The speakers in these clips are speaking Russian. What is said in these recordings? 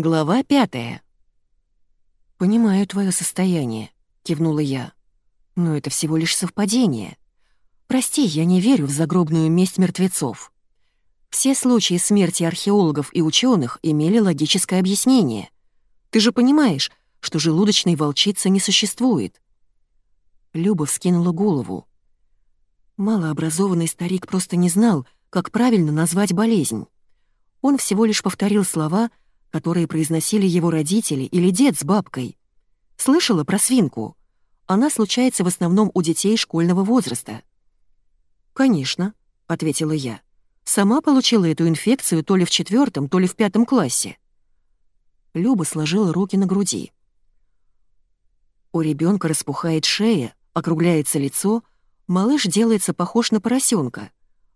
Глава пятая. «Понимаю твое состояние», — кивнула я. «Но это всего лишь совпадение. Прости, я не верю в загробную месть мертвецов. Все случаи смерти археологов и ученых имели логическое объяснение. Ты же понимаешь, что желудочной волчицы не существует». Люба вскинула голову. Малообразованный старик просто не знал, как правильно назвать болезнь. Он всего лишь повторил слова, которые произносили его родители или дед с бабкой. Слышала про свинку? Она случается в основном у детей школьного возраста. «Конечно», — ответила я. «Сама получила эту инфекцию то ли в четвертом, то ли в пятом классе». Люба сложила руки на груди. У ребенка распухает шея, округляется лицо, малыш делается похож на поросенка,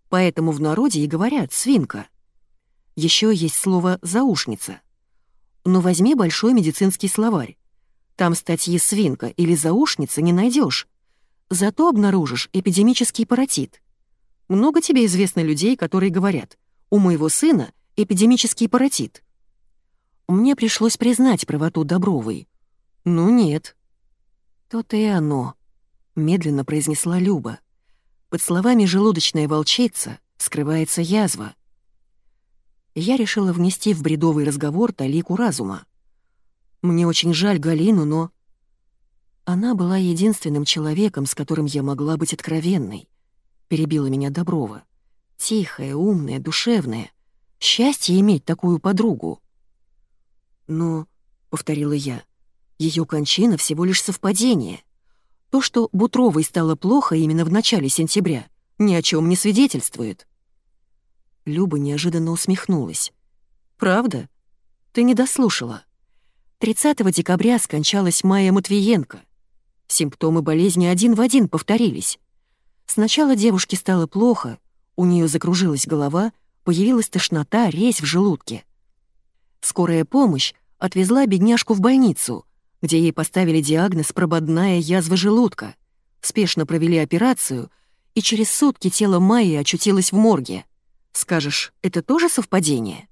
поэтому в народе и говорят «свинка». Еще есть слово «заушница». Но возьми большой медицинский словарь. Там статьи «свинка» или «заушница» не найдешь. Зато обнаружишь эпидемический паротит. Много тебе известно людей, которые говорят «у моего сына эпидемический паротит». Мне пришлось признать правоту Добровой. «Ну нет». «То-то и оно», — медленно произнесла Люба. Под словами «желудочная волчица» скрывается язва. Я решила внести в бредовый разговор талику разума. Мне очень жаль Галину, но... Она была единственным человеком, с которым я могла быть откровенной. Перебила меня Доброва. Тихая, умная, душевная. Счастье иметь такую подругу. Но, — повторила я, — ее кончина всего лишь совпадение. То, что Бутровой стало плохо именно в начале сентября, ни о чем не свидетельствует. Люба неожиданно усмехнулась. «Правда? Ты не дослушала. 30 декабря скончалась Майя Матвиенко. Симптомы болезни один в один повторились. Сначала девушке стало плохо, у нее закружилась голова, появилась тошнота, резь в желудке. Скорая помощь отвезла бедняжку в больницу, где ей поставили диагноз «прободная язва желудка», спешно провели операцию, и через сутки тело Майи очутилось в морге. Скажешь, это тоже совпадение?»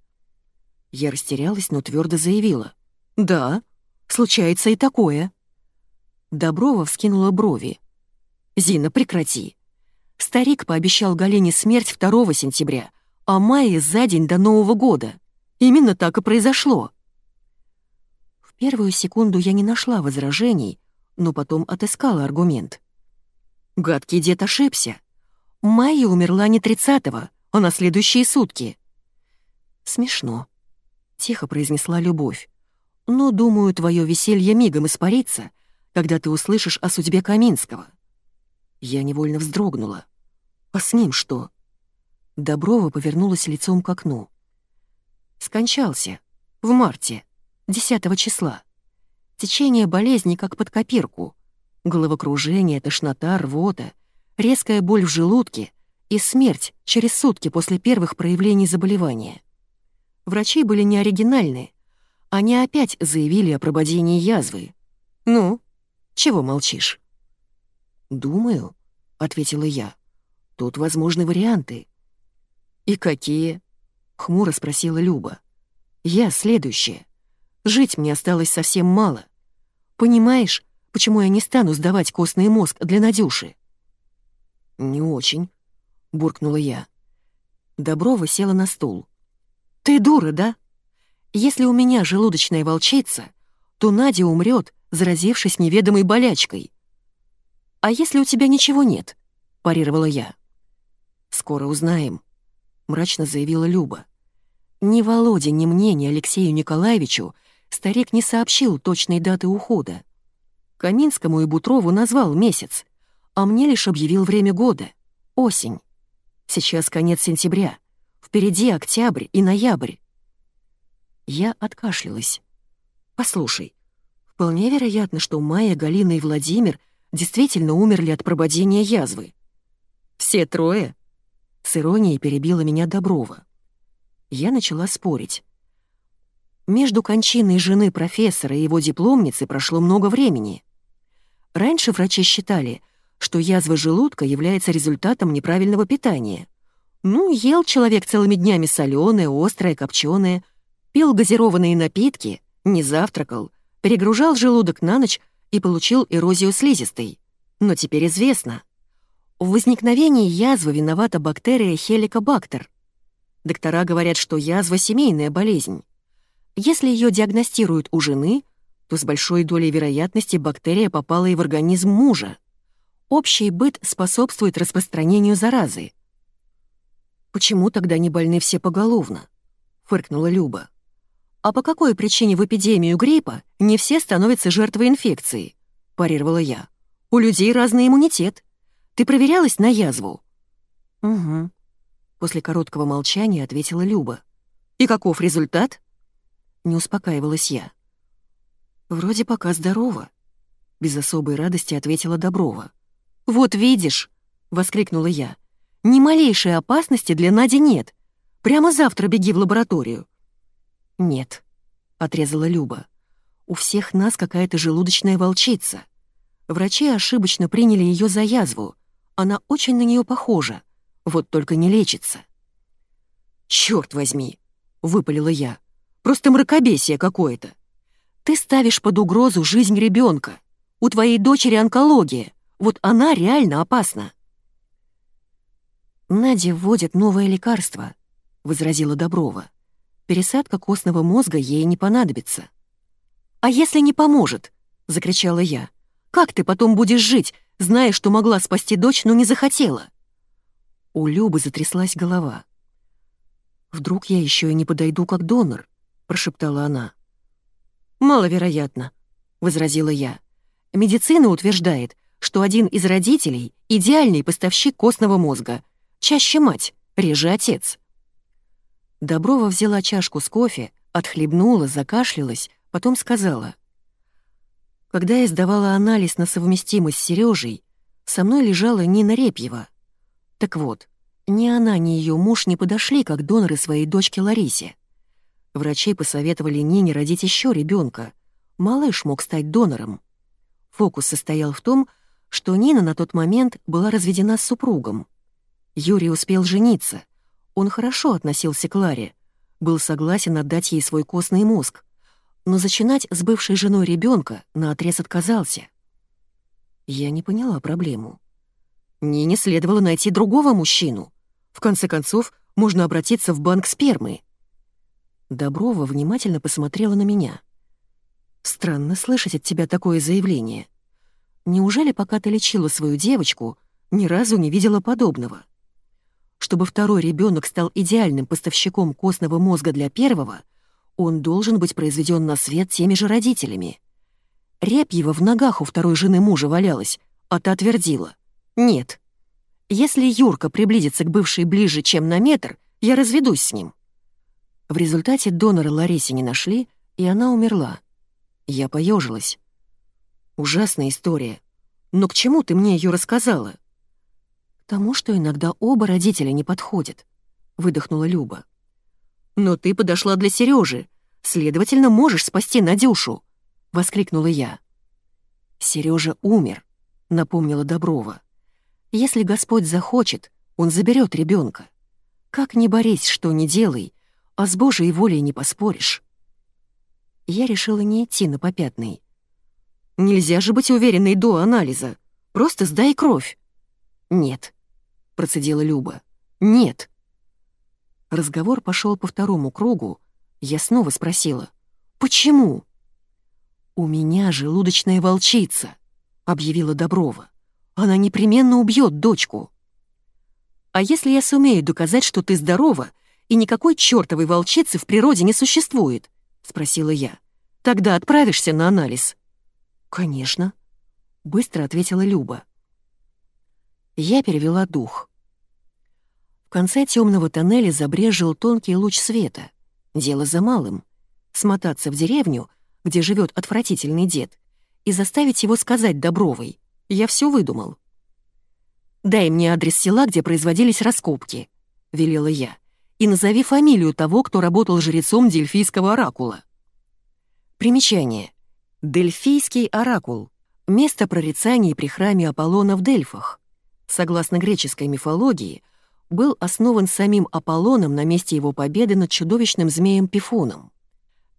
Я растерялась, но твердо заявила. «Да, случается и такое». Доброва вскинула брови. «Зина, прекрати. Старик пообещал Галине смерть 2 сентября, а Майе за день до Нового года. Именно так и произошло». В первую секунду я не нашла возражений, но потом отыскала аргумент. Гадкий дед ошибся. Майя умерла не 30-го, а на следующие сутки. Смешно, тихо произнесла Любовь. Но, думаю, твое веселье мигом испарится, когда ты услышишь о судьбе Каминского. Я невольно вздрогнула. А с ним что? Доброва повернулась лицом к окну. Скончался. В марте. 10 числа. Течение болезни как под копирку. Головокружение, тошнота, рвота, резкая боль в желудке — и смерть через сутки после первых проявлений заболевания. Врачи были неоригинальны. Они опять заявили о прободении язвы. «Ну, чего молчишь?» «Думаю», — ответила я. «Тут возможны варианты». «И какие?» — хмуро спросила Люба. «Я следующая. Жить мне осталось совсем мало. Понимаешь, почему я не стану сдавать костный мозг для Надюши?» «Не очень», — буркнула я. Доброва села на стул. «Ты дура, да? Если у меня желудочная волчица, то Надя умрет, заразившись неведомой болячкой. А если у тебя ничего нет?» — парировала я. «Скоро узнаем», — мрачно заявила Люба. Ни Володе, ни мне, ни Алексею Николаевичу старик не сообщил точной даты ухода. Каминскому и Бутрову назвал месяц, а мне лишь объявил время года — осень. Сейчас конец сентября. Впереди октябрь и ноябрь. Я откашлялась. Послушай, вполне вероятно, что Майя, Галина и Владимир действительно умерли от прободения язвы. Все трое? С иронией перебила меня Доброва. Я начала спорить. Между кончиной жены профессора и его дипломницы прошло много времени. Раньше врачи считали, что язва желудка является результатом неправильного питания. Ну, ел человек целыми днями соленое, острое, копченое. Пил газированные напитки, не завтракал, перегружал желудок на ночь и получил эрозию слизистой. Но теперь известно. В возникновении язвы виновата бактерия хеликобактер. Доктора говорят, что язва — семейная болезнь. Если ее диагностируют у жены, то с большой долей вероятности бактерия попала и в организм мужа. Общий быт способствует распространению заразы. «Почему тогда не больны все поголовно?» — фыркнула Люба. «А по какой причине в эпидемию гриппа не все становятся жертвой инфекции?» — парировала я. «У людей разный иммунитет. Ты проверялась на язву?» «Угу», — после короткого молчания ответила Люба. «И каков результат?» Не успокаивалась я. «Вроде пока здорово», — без особой радости ответила Доброва. «Вот видишь», — воскликнула я, — «ни малейшей опасности для Нади нет. Прямо завтра беги в лабораторию». «Нет», — отрезала Люба. «У всех нас какая-то желудочная волчица. Врачи ошибочно приняли ее за язву. Она очень на нее похожа, вот только не лечится». «Черт возьми!» — выпалила я. «Просто мракобесие какое-то. Ты ставишь под угрозу жизнь ребенка. У твоей дочери онкология. Вот она реально опасна». «Наде вводят новое лекарство», — возразила Доброва. «Пересадка костного мозга ей не понадобится». «А если не поможет?» — закричала я. «Как ты потом будешь жить, зная, что могла спасти дочь, но не захотела?» У Любы затряслась голова. «Вдруг я еще и не подойду как донор?» — прошептала она. «Маловероятно», — возразила я. «Медицина утверждает, что один из родителей — идеальный поставщик костного мозга, чаще мать, реже отец». Доброва взяла чашку с кофе, отхлебнула, закашлялась, потом сказала. «Когда я сдавала анализ на совместимость с Сережей, со мной лежала Нина Репьева. Так вот, ни она, ни ее муж не подошли как доноры своей дочке Ларисе. Врачи посоветовали Нине родить еще ребенка. Малыш мог стать донором. Фокус состоял в том, что Нина на тот момент была разведена с супругом. Юрий успел жениться, он хорошо относился к Ларе, был согласен отдать ей свой костный мозг, но зачинать с бывшей женой ребенка наотрез отказался. Я не поняла проблему. Нине следовало найти другого мужчину. В конце концов, можно обратиться в банк спермы. Доброва внимательно посмотрела на меня. «Странно слышать от тебя такое заявление. Неужели, пока ты лечила свою девочку, ни разу не видела подобного?» Чтобы второй ребенок стал идеальным поставщиком костного мозга для первого, он должен быть произведен на свет теми же родителями. Репьева в ногах у второй жены мужа валялась, а та твердила. «Нет. Если Юрка приблизится к бывшей ближе, чем на метр, я разведусь с ним». В результате донора Ларисе не нашли, и она умерла. Я поежилась. Ужасная история. Но к чему ты мне ее рассказала? «Тому, что иногда оба родителя не подходят», — выдохнула Люба. «Но ты подошла для Сережи, следовательно, можешь спасти Надюшу», — воскликнула я. Сережа умер», — напомнила Доброва. «Если Господь захочет, он заберет ребенка. Как ни борись, что ни делай, а с Божьей волей не поспоришь». Я решила не идти на попятный. «Нельзя же быть уверенной до анализа. Просто сдай кровь». «Нет», — процедила Люба. «Нет». Разговор пошел по второму кругу. Я снова спросила. «Почему?» «У меня желудочная волчица», — объявила Доброва. «Она непременно убьет дочку». «А если я сумею доказать, что ты здорова, и никакой чертовой волчицы в природе не существует?» — спросила я. «Тогда отправишься на анализ». «Конечно», — быстро ответила Люба. Я перевела дух. В конце темного тоннеля забрежил тонкий луч света. Дело за малым. Смотаться в деревню, где живет отвратительный дед, и заставить его сказать Добровой. Я все выдумал. «Дай мне адрес села, где производились раскопки», — велела я, «и назови фамилию того, кто работал жрецом Дельфийского оракула». Примечание. Дельфийский оракул — место прорицаний при храме Аполлона в Дельфах согласно греческой мифологии, был основан самим Аполлоном на месте его победы над чудовищным змеем Пифоном.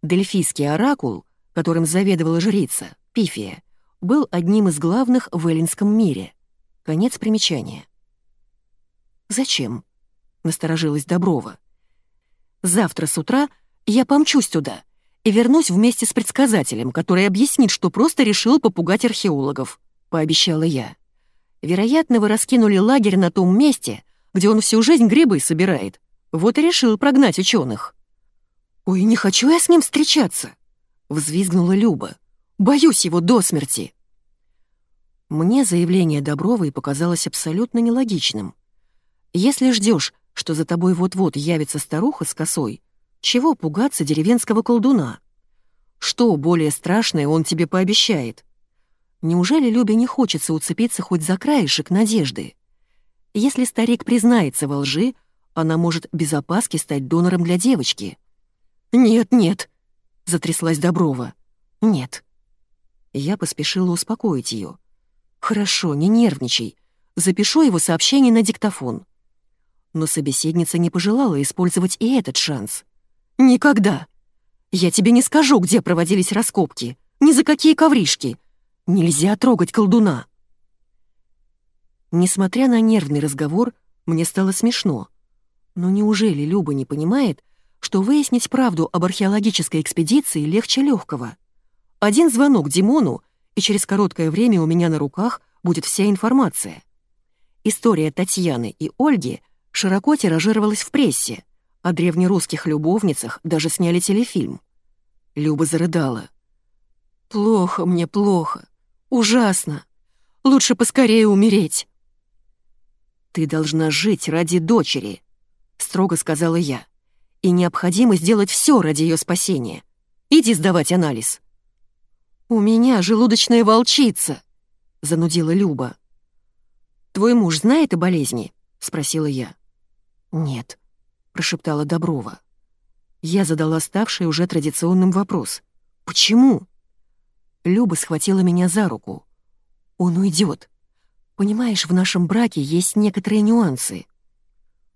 Дельфийский оракул, которым заведовала жрица, Пифия, был одним из главных в эллинском мире. Конец примечания. «Зачем?» — насторожилась Доброва. «Завтра с утра я помчусь туда и вернусь вместе с предсказателем, который объяснит, что просто решил попугать археологов», — пообещала я. «Вероятно, вы раскинули лагерь на том месте, где он всю жизнь грибы собирает. Вот и решил прогнать ученых. «Ой, не хочу я с ним встречаться!» — взвизгнула Люба. «Боюсь его до смерти!» Мне заявление Добровой показалось абсолютно нелогичным. Если ждешь, что за тобой вот-вот явится старуха с косой, чего пугаться деревенского колдуна? Что более страшное он тебе пообещает? Неужели Любе не хочется уцепиться хоть за краешек надежды? Если старик признается во лжи, она может без опаски стать донором для девочки. «Нет, нет», — затряслась Доброва. «Нет». Я поспешила успокоить ее. «Хорошо, не нервничай. Запишу его сообщение на диктофон». Но собеседница не пожелала использовать и этот шанс. «Никогда! Я тебе не скажу, где проводились раскопки, ни за какие ковришки. Нельзя трогать колдуна!» Несмотря на нервный разговор, мне стало смешно. Но неужели Люба не понимает, что выяснить правду об археологической экспедиции легче легкого. Один звонок Димону, и через короткое время у меня на руках будет вся информация. История Татьяны и Ольги широко тиражировалась в прессе, о древнерусских любовницах даже сняли телефильм. Люба зарыдала. «Плохо мне, плохо. Ужасно. Лучше поскорее умереть». «Ты должна жить ради дочери», — строго сказала я и необходимо сделать все ради ее спасения. Иди сдавать анализ». «У меня желудочная волчица», — занудила Люба. «Твой муж знает о болезни?» — спросила я. «Нет», — прошептала Доброва. Я задала ставший уже традиционным вопрос. «Почему?» Люба схватила меня за руку. «Он уйдет. Понимаешь, в нашем браке есть некоторые нюансы».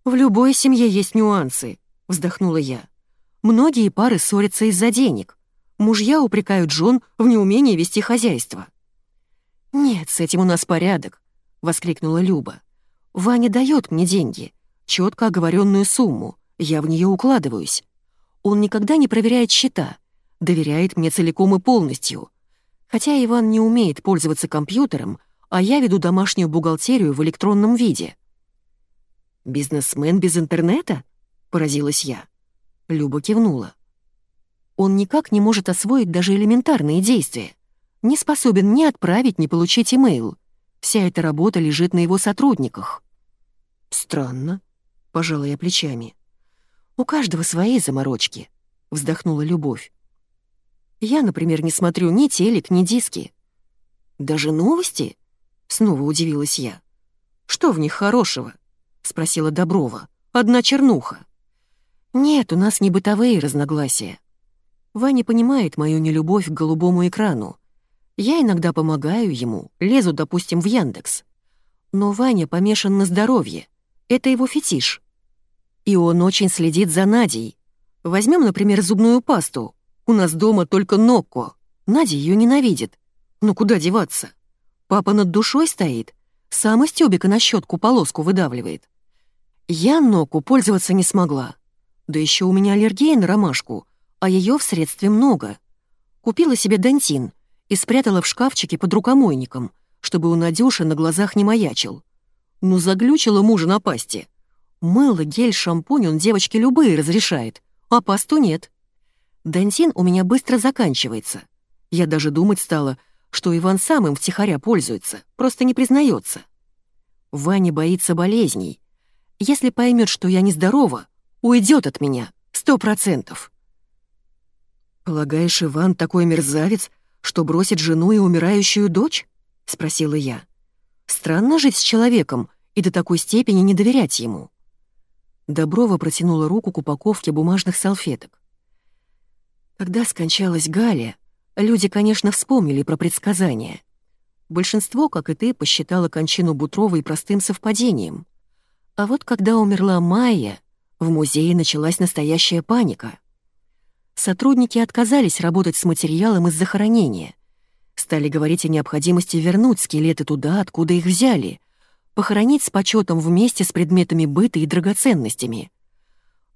«В любой семье есть нюансы», — вздохнула я. «Многие пары ссорятся из-за денег. Мужья упрекают жен в неумении вести хозяйство». «Нет, с этим у нас порядок», — воскликнула Люба. «Ваня дает мне деньги, четко оговоренную сумму, я в нее укладываюсь. Он никогда не проверяет счета, доверяет мне целиком и полностью. Хотя Иван не умеет пользоваться компьютером, а я веду домашнюю бухгалтерию в электронном виде». «Бизнесмен без интернета?» — поразилась я. Люба кивнула. Он никак не может освоить даже элементарные действия. Не способен ни отправить, ни получить имейл. Вся эта работа лежит на его сотрудниках. «Странно», — пожала плечами. «У каждого свои заморочки», — вздохнула Любовь. «Я, например, не смотрю ни телек, ни диски». «Даже новости?» — снова удивилась я. «Что в них хорошего?» — спросила Доброва. «Одна чернуха». Нет, у нас не бытовые разногласия. Ваня понимает мою нелюбовь к голубому экрану. Я иногда помогаю ему, лезу, допустим, в Яндекс. Но Ваня помешан на здоровье. Это его фетиш. И он очень следит за Надей. Возьмем, например, зубную пасту. У нас дома только Нокко. Надя ее ненавидит. Ну куда деваться? Папа над душой стоит. Сам из тюбика на щетку полоску выдавливает. Я Нокку пользоваться не смогла. Да еще у меня аллергия на ромашку, а ее в средстве много. Купила себе дантин и спрятала в шкафчике под рукомойником, чтобы у Надюши на глазах не маячил. Ну, заглючила мужа на пасте. Мыло, гель, шампунь он девочке любые разрешает, а пасту нет. Дантин у меня быстро заканчивается. Я даже думать стала, что Иван сам им втихаря пользуется, просто не признается. Ваня боится болезней. Если поймет, что я нездорова, Уйдет от меня, сто процентов. «Полагаешь, Иван такой мерзавец, что бросит жену и умирающую дочь?» — спросила я. «Странно жить с человеком и до такой степени не доверять ему». Доброва протянула руку к упаковке бумажных салфеток. Когда скончалась Галя, люди, конечно, вспомнили про предсказания. Большинство, как и ты, посчитало кончину Бутровой простым совпадением. А вот когда умерла Майя, в музее началась настоящая паника. Сотрудники отказались работать с материалом из захоронения. Стали говорить о необходимости вернуть скелеты туда, откуда их взяли, похоронить с почетом вместе с предметами быта и драгоценностями.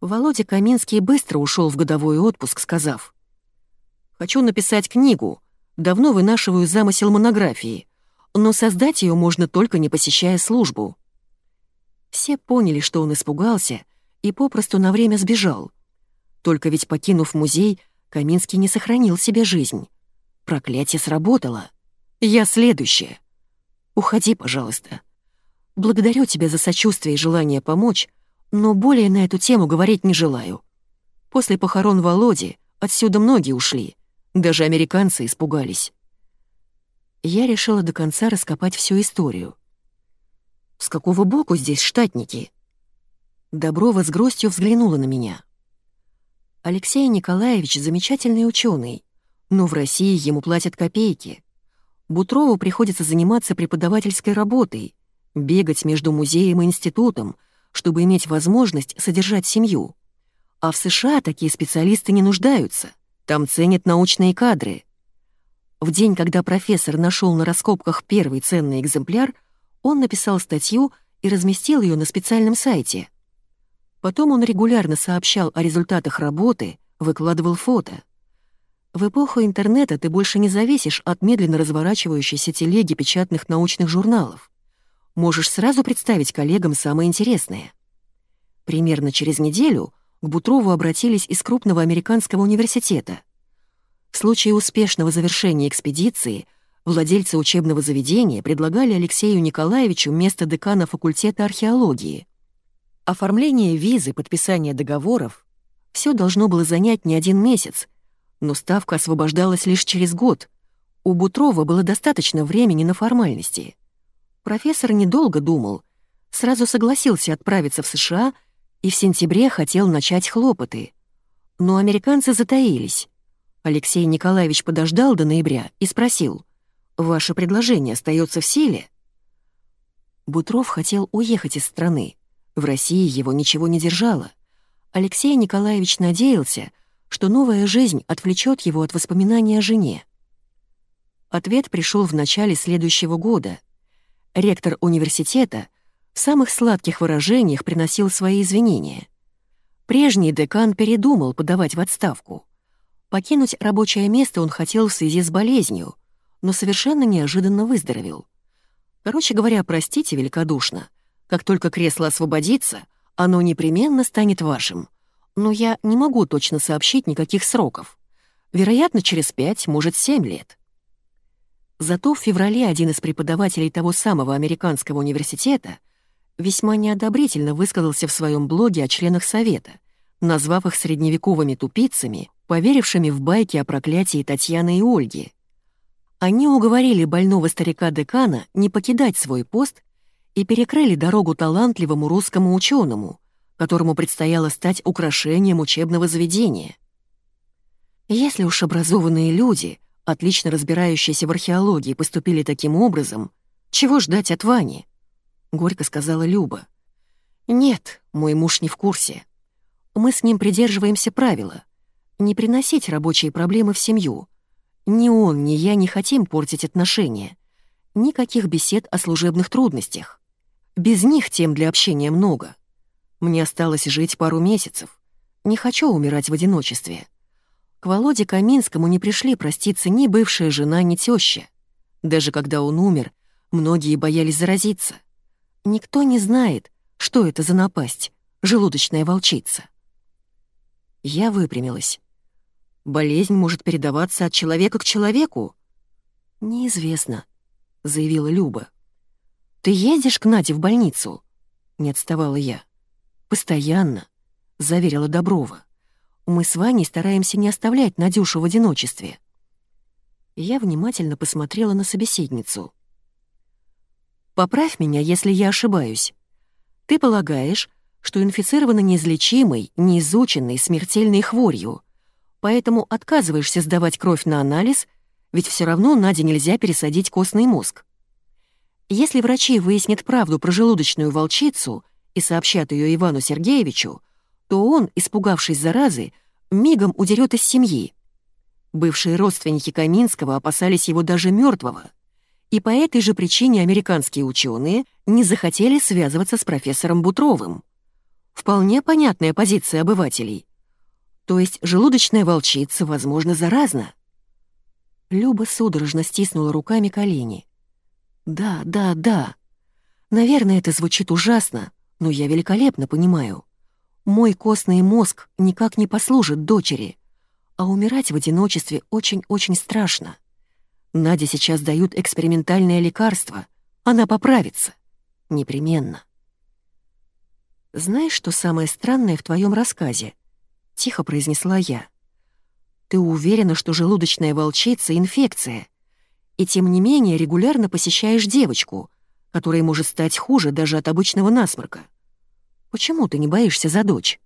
Володя Каминский быстро ушел в годовой отпуск, сказав, «Хочу написать книгу, давно вынашиваю замысел монографии, но создать ее можно только не посещая службу». Все поняли, что он испугался и попросту на время сбежал. Только ведь, покинув музей, Каминский не сохранил себе жизнь. Проклятие сработало. Я следующее. Уходи, пожалуйста. Благодарю тебя за сочувствие и желание помочь, но более на эту тему говорить не желаю. После похорон Володи отсюда многие ушли, даже американцы испугались. Я решила до конца раскопать всю историю. С какого боку здесь штатники? Доброва с грустью взглянула на меня. Алексей Николаевич замечательный ученый, но в России ему платят копейки. Бутрову приходится заниматься преподавательской работой, бегать между музеем и институтом, чтобы иметь возможность содержать семью. А в США такие специалисты не нуждаются, там ценят научные кадры. В день, когда профессор нашел на раскопках первый ценный экземпляр, он написал статью и разместил ее на специальном сайте. Потом он регулярно сообщал о результатах работы, выкладывал фото. В эпоху интернета ты больше не зависишь от медленно разворачивающейся телеги печатных научных журналов можешь сразу представить коллегам самое интересное. Примерно через неделю к Бутрову обратились из крупного американского университета. В случае успешного завершения экспедиции владельцы учебного заведения предлагали Алексею Николаевичу место декана факультета археологии. Оформление визы, подписание договоров — все должно было занять не один месяц, но ставка освобождалась лишь через год. У Бутрова было достаточно времени на формальности. Профессор недолго думал, сразу согласился отправиться в США и в сентябре хотел начать хлопоты. Но американцы затаились. Алексей Николаевич подождал до ноября и спросил, «Ваше предложение остается в силе?» Бутров хотел уехать из страны. В России его ничего не держало. Алексей Николаевич надеялся, что новая жизнь отвлечет его от воспоминаний о жене. Ответ пришел в начале следующего года — Ректор университета в самых сладких выражениях приносил свои извинения. Прежний декан передумал подавать в отставку. Покинуть рабочее место он хотел в связи с болезнью, но совершенно неожиданно выздоровел. Короче говоря, простите великодушно. Как только кресло освободится, оно непременно станет вашим. Но я не могу точно сообщить никаких сроков. Вероятно, через пять, может, семь лет. Зато в феврале один из преподавателей того самого американского университета весьма неодобрительно высказался в своем блоге о членах Совета, назвав их средневековыми тупицами, поверившими в байки о проклятии Татьяны и Ольги. Они уговорили больного старика-декана не покидать свой пост и перекрыли дорогу талантливому русскому ученому, которому предстояло стать украшением учебного заведения. Если уж образованные люди — отлично разбирающиеся в археологии, поступили таким образом, чего ждать от Вани?» — горько сказала Люба. «Нет, мой муж не в курсе. Мы с ним придерживаемся правила — не приносить рабочие проблемы в семью. Ни он, ни я не хотим портить отношения. Никаких бесед о служебных трудностях. Без них тем для общения много. Мне осталось жить пару месяцев. Не хочу умирать в одиночестве. К Володе Каминскому не пришли проститься ни бывшая жена, ни теща. Даже когда он умер, многие боялись заразиться. Никто не знает, что это за напасть, желудочная волчица. Я выпрямилась. Болезнь может передаваться от человека к человеку? Неизвестно, заявила Люба. Ты ездишь к Наде в больницу? Не отставала я. Постоянно, заверила Доброва. Мы с Ваней стараемся не оставлять Надюшу в одиночестве. Я внимательно посмотрела на собеседницу. «Поправь меня, если я ошибаюсь. Ты полагаешь, что инфицирована неизлечимой, неизученной, смертельной хворью, поэтому отказываешься сдавать кровь на анализ, ведь все равно Наде нельзя пересадить костный мозг. Если врачи выяснят правду про желудочную волчицу и сообщат ее Ивану Сергеевичу, то он, испугавшись заразы, мигом удерет из семьи. Бывшие родственники Каминского опасались его даже мертвого, и по этой же причине американские ученые не захотели связываться с профессором Бутровым. Вполне понятная позиция обывателей. То есть желудочная волчица, возможно, заразна. Люба судорожно стиснула руками колени. «Да, да, да. Наверное, это звучит ужасно, но я великолепно понимаю. Мой костный мозг никак не послужит дочери, а умирать в одиночестве очень-очень страшно. Наде сейчас дают экспериментальное лекарство, она поправится. Непременно. «Знаешь, что самое странное в твоем рассказе?» — тихо произнесла я. «Ты уверена, что желудочная волчица — инфекция, и тем не менее регулярно посещаешь девочку, которая может стать хуже даже от обычного насморка. Почему ты не боишься за дочь?»